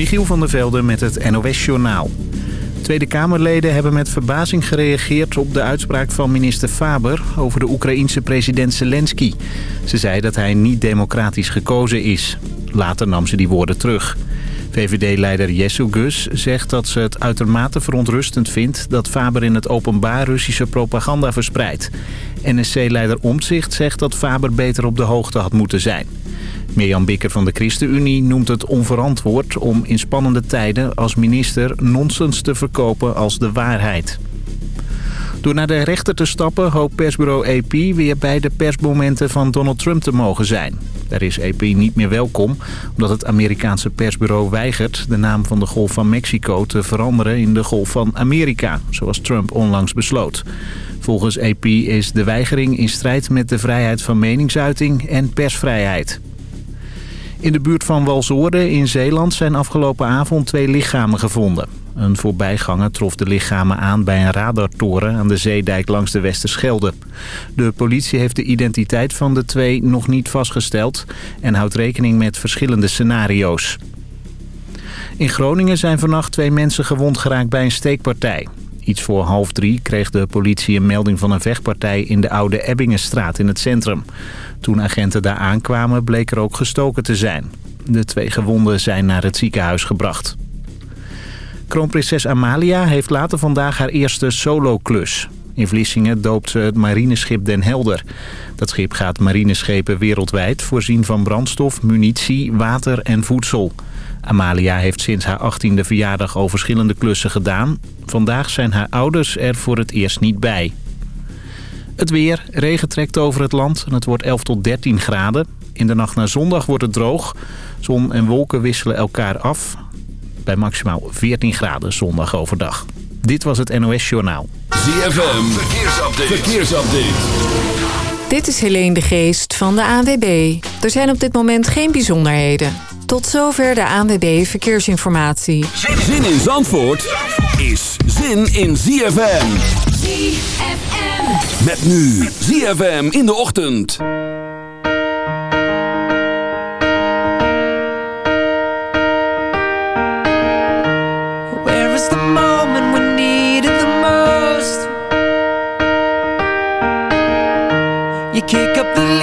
Michiel van der Velde met het NOS-journaal. Tweede Kamerleden hebben met verbazing gereageerd op de uitspraak van minister Faber over de Oekraïense president Zelensky. Ze zei dat hij niet democratisch gekozen is. Later nam ze die woorden terug. VVD-leider Jesse Gus zegt dat ze het uitermate verontrustend vindt... dat Faber in het openbaar Russische propaganda verspreidt. NSC-leider Omtzigt zegt dat Faber beter op de hoogte had moeten zijn. Mirjam Bikker van de ChristenUnie noemt het onverantwoord om in spannende tijden als minister nonsens te verkopen als de waarheid. Door naar de rechter te stappen hoopt persbureau AP weer bij de persmomenten van Donald Trump te mogen zijn. Daar is AP niet meer welkom omdat het Amerikaanse persbureau weigert de naam van de Golf van Mexico te veranderen in de Golf van Amerika, zoals Trump onlangs besloot. Volgens AP is de weigering in strijd met de vrijheid van meningsuiting en persvrijheid. In de buurt van Walsorde in Zeeland zijn afgelopen avond twee lichamen gevonden. Een voorbijganger trof de lichamen aan bij een radartoren aan de zeedijk langs de Westerschelde. De politie heeft de identiteit van de twee nog niet vastgesteld en houdt rekening met verschillende scenario's. In Groningen zijn vannacht twee mensen gewond geraakt bij een steekpartij. Iets voor half drie kreeg de politie een melding van een vechtpartij in de oude Ebbingenstraat in het centrum. Toen agenten daar aankwamen bleek er ook gestoken te zijn. De twee gewonden zijn naar het ziekenhuis gebracht. Kroonprinses Amalia heeft later vandaag haar eerste solo-klus. In Vlissingen doopt ze het marineschip Den Helder. Dat schip gaat marineschepen wereldwijd voorzien van brandstof, munitie, water en voedsel. Amalia heeft sinds haar 18e verjaardag al verschillende klussen gedaan. Vandaag zijn haar ouders er voor het eerst niet bij. Het weer. Regen trekt over het land en het wordt 11 tot 13 graden. In de nacht naar zondag wordt het droog. Zon en wolken wisselen elkaar af. Bij maximaal 14 graden zondag overdag. Dit was het NOS Journaal. ZFM. Verkeersupdate. Verkeersupdate. Dit is Helene de Geest van de ANWB. Er zijn op dit moment geen bijzonderheden. Tot zover de ANWB Verkeersinformatie. Zin in Zandvoort is zin in ZFM. ZFM. Met nu ZFM in de ochtend. Kick up the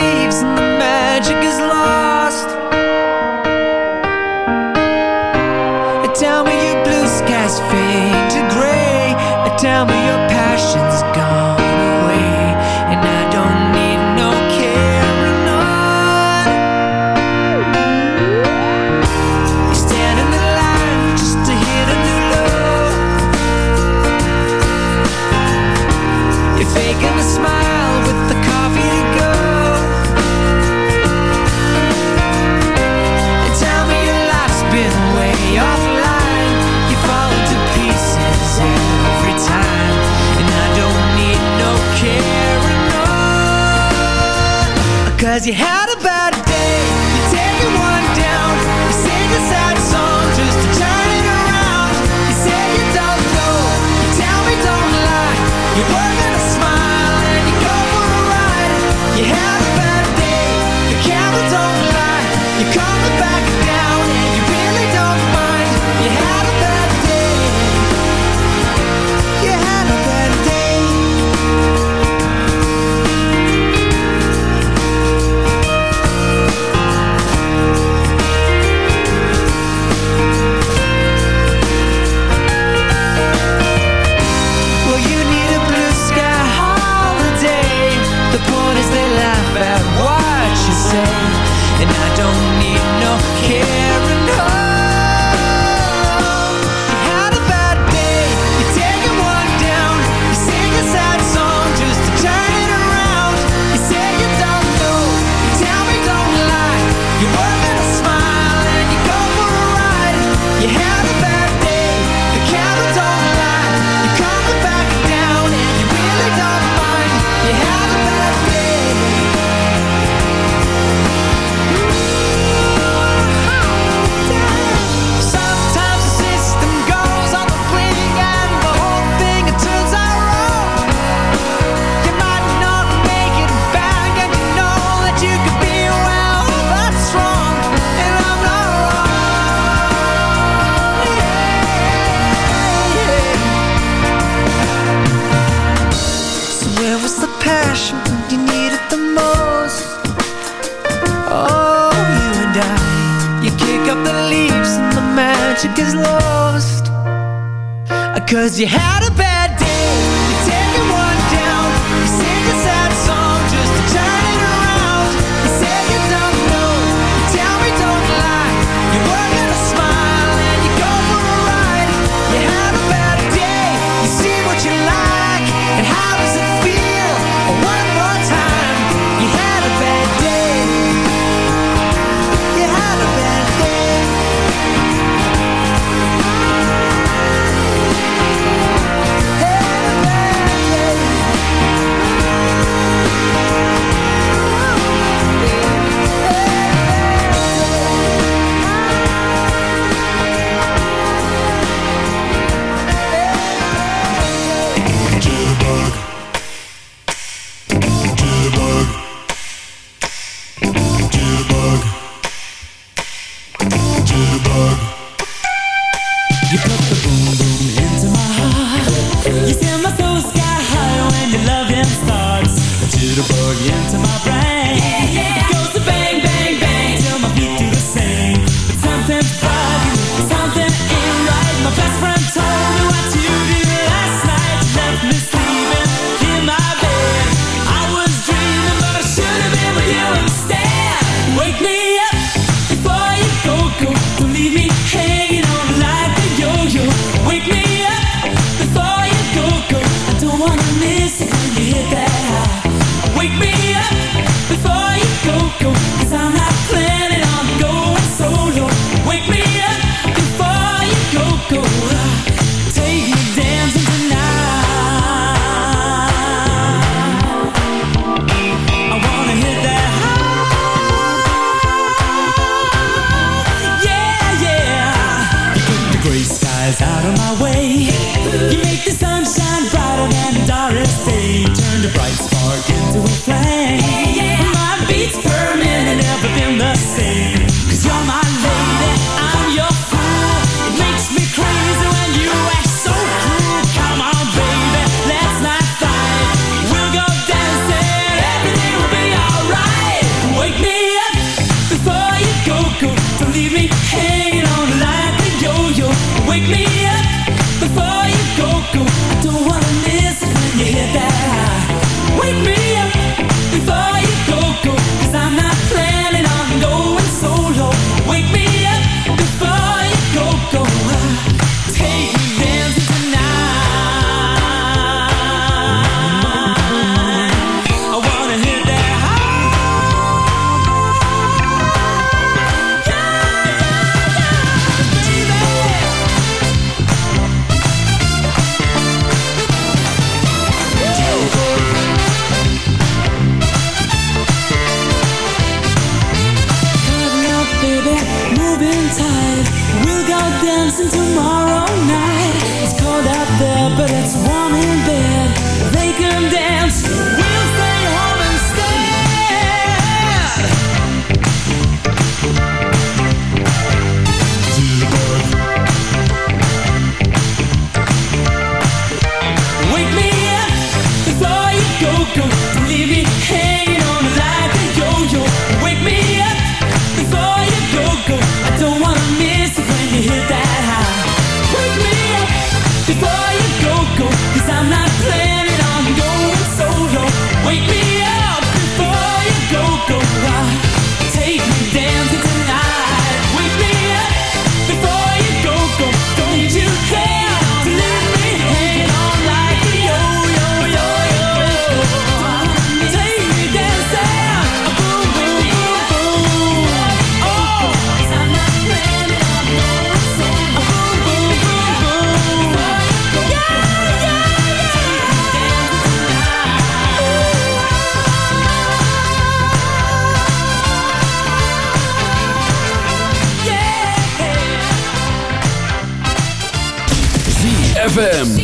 ZFM.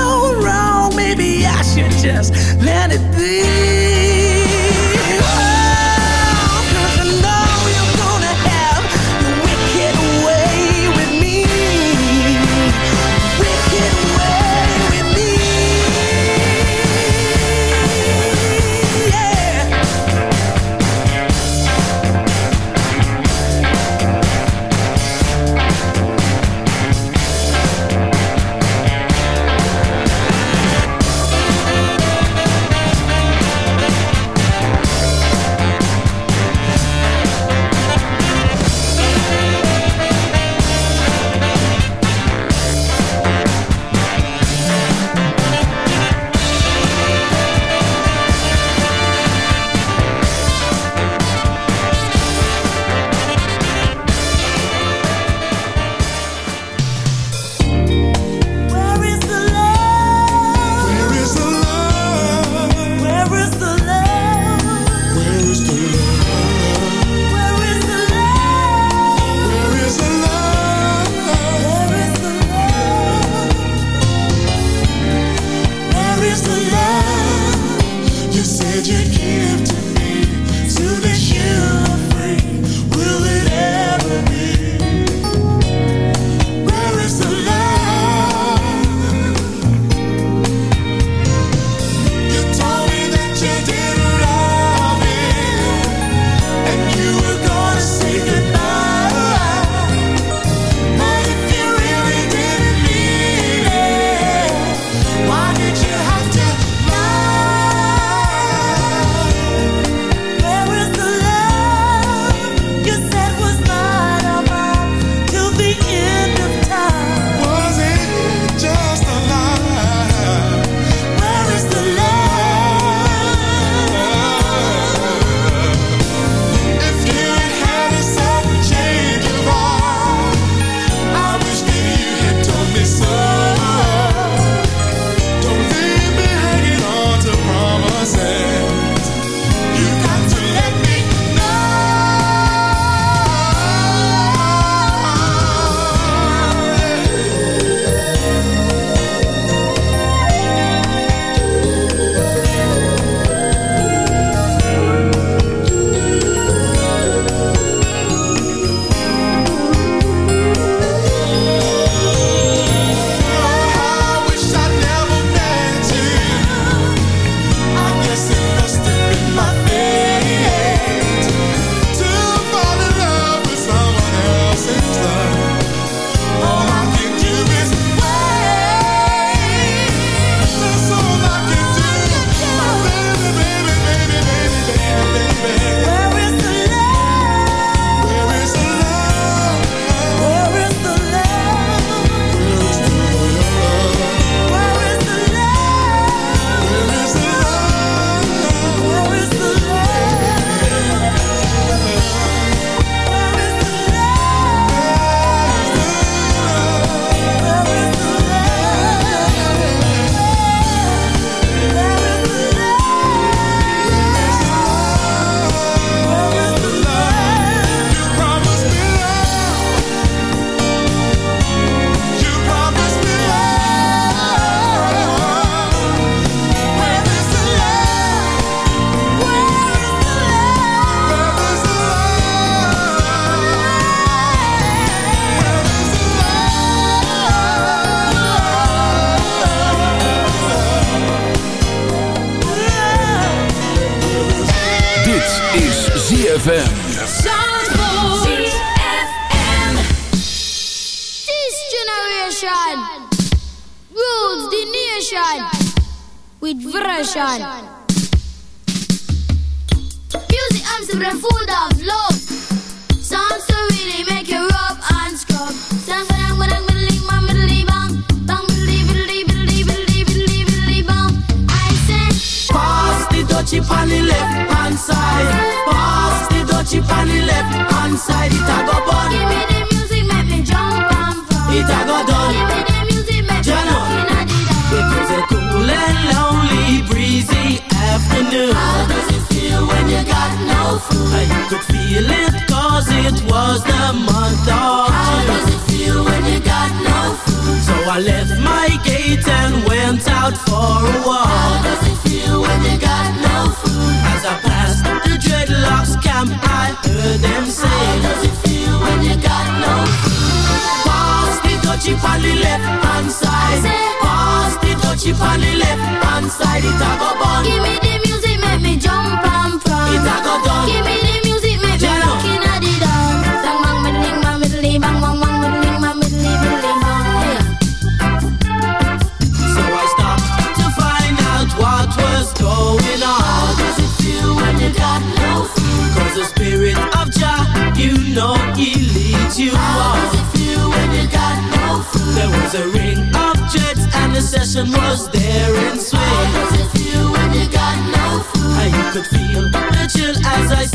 No wrong, maybe I should just let it be.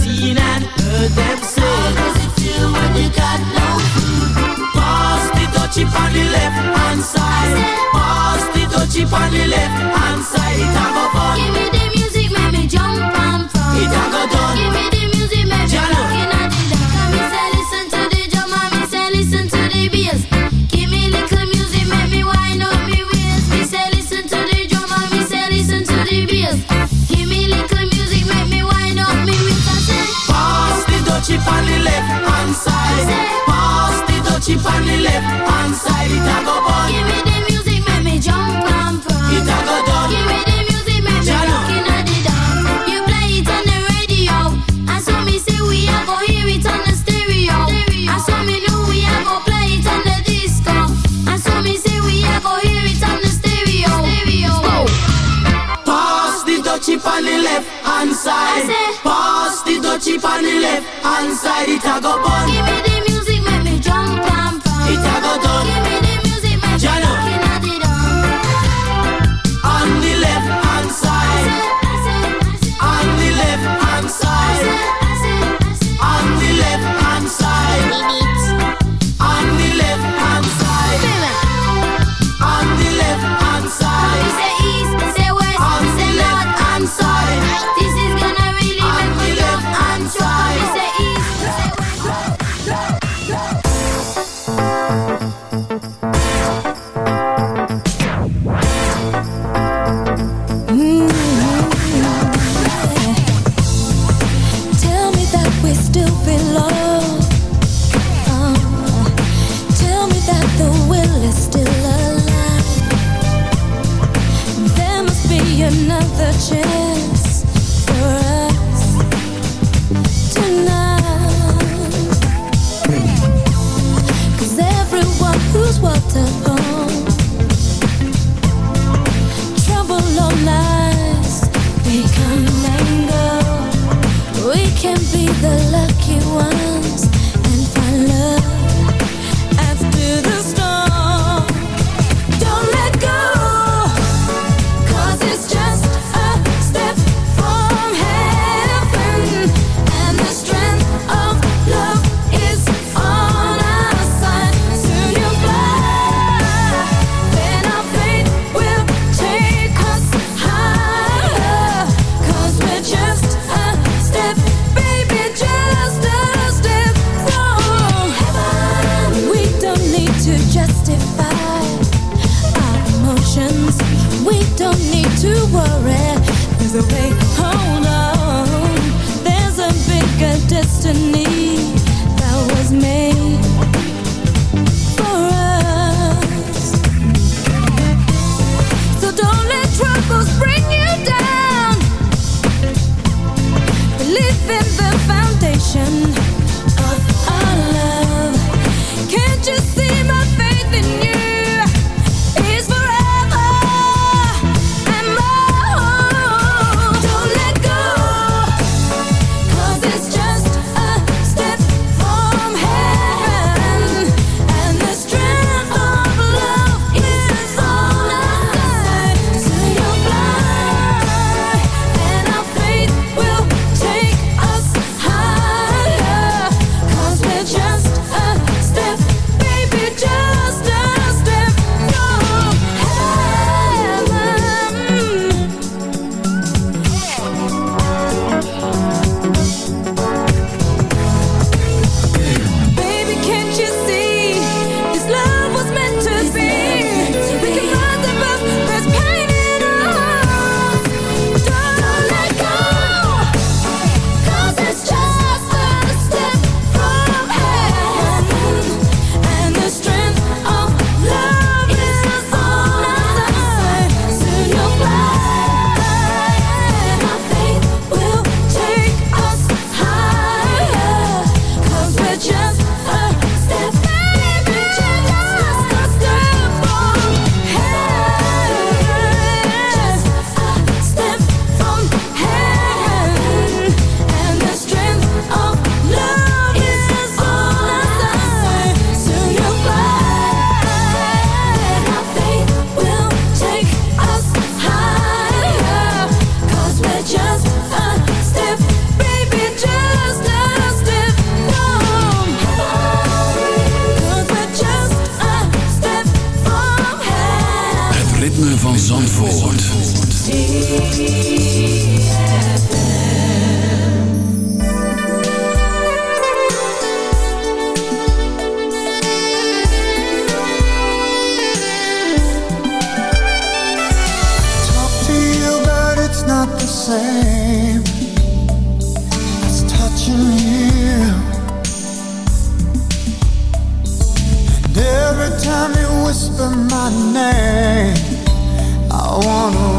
seen and heard them say. How does it feel when you got no food? Pass the dutchie on the left hand side. Pass the dutchie on the left hand side. Have a fun. on the left hand side, it a go bun. Give me the music, make me jump and prance. It a go done. Give me the music, make me looking at the dawn. You play it on the radio, and so me say we a go hear it on the stereo. stereo. And so me know we a go play it on the disco, and so me say we a go hear it on the stereo. stereo. Pass the dutchie on the left hand side. Pass the dutchie on the left hand side, it a go bun. Give me the same. It's touching you. And every time you whisper my name, I wanna.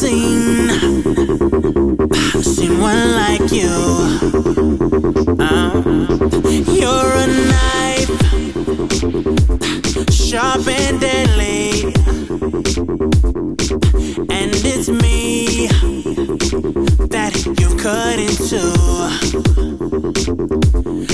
I've seen one like you. Uh, you're a knife, sharp and deadly, and it's me that you cut into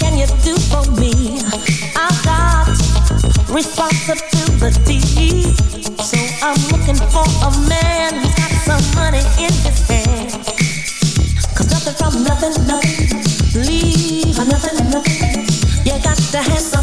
can you do for me? I got responsibility, so I'm looking for a man who's got some money in his nothing from nothing, nothing, leave nothing, nothing. You got to have some.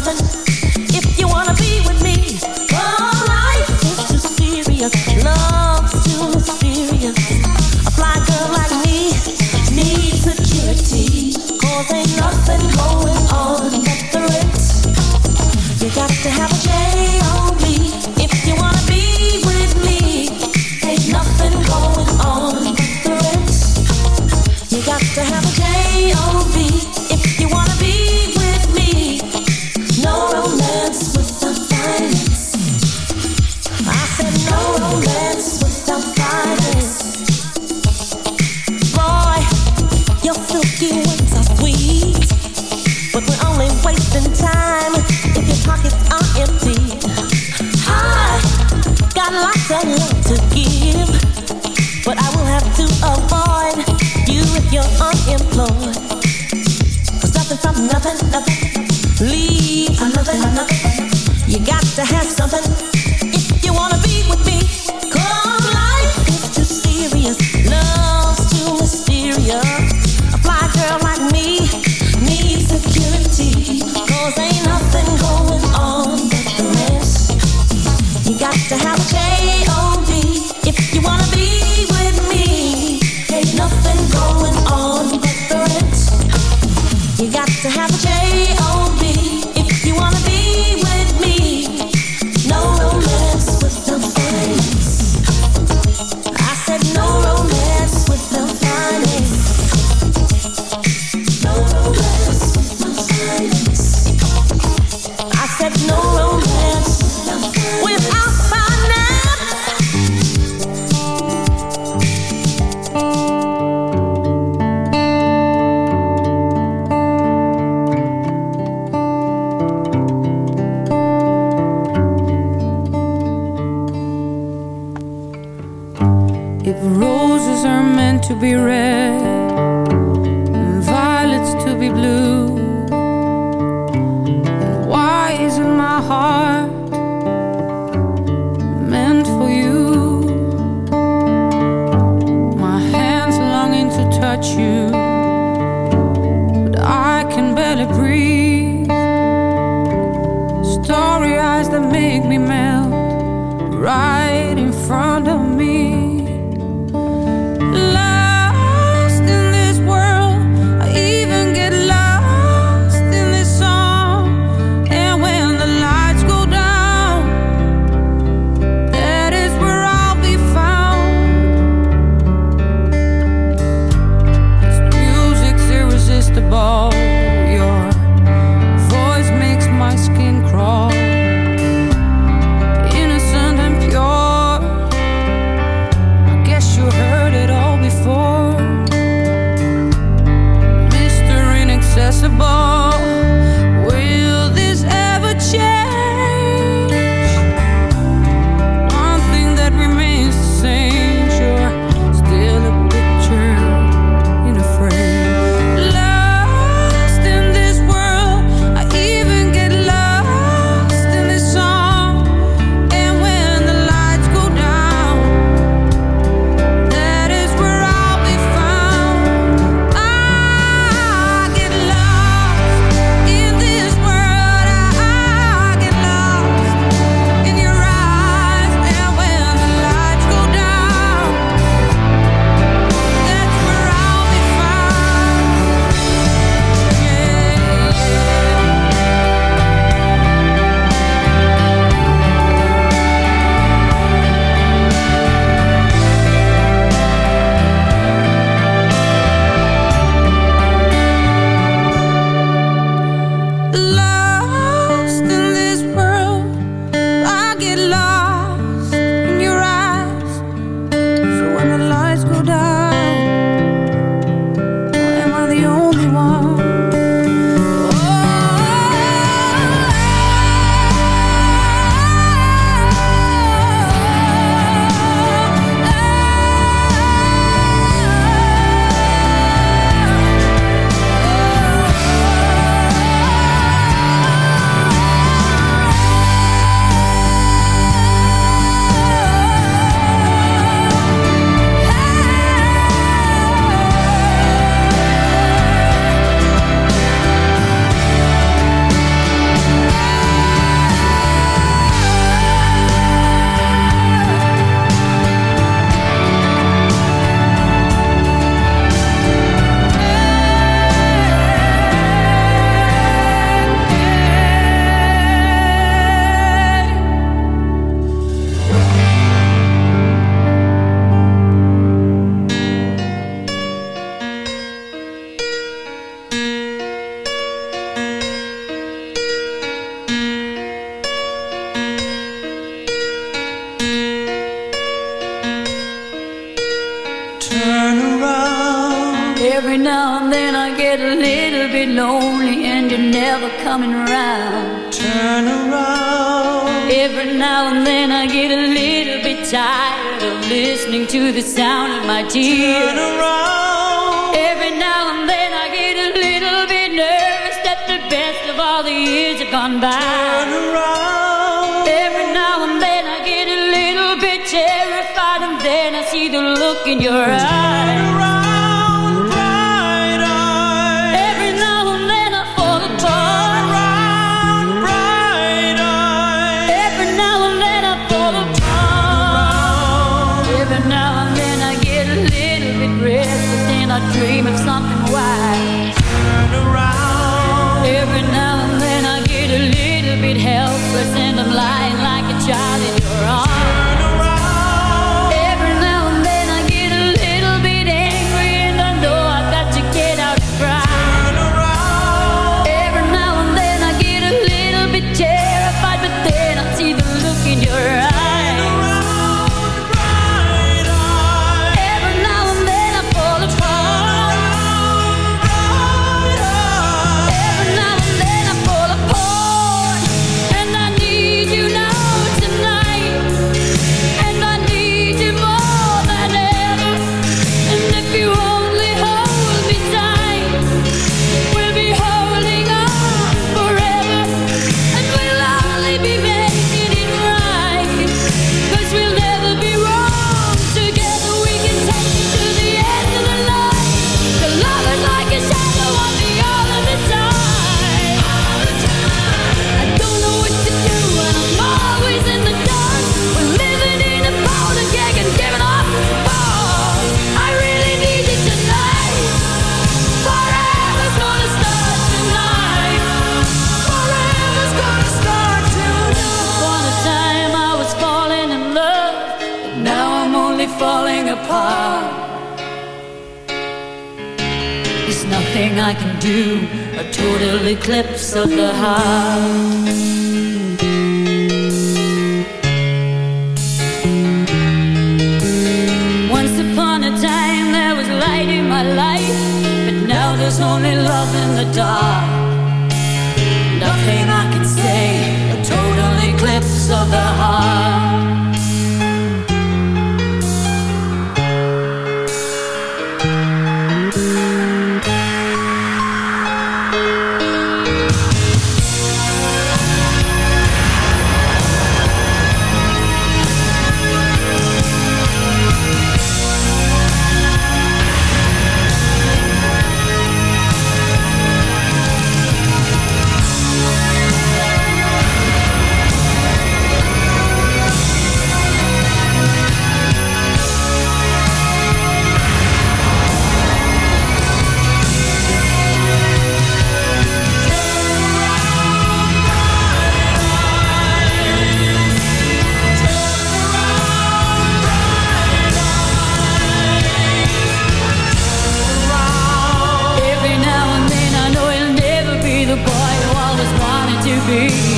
be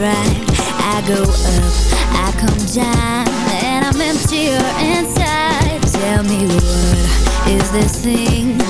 right. I go up, I come down And I'm emptier inside. Tell me what is this thing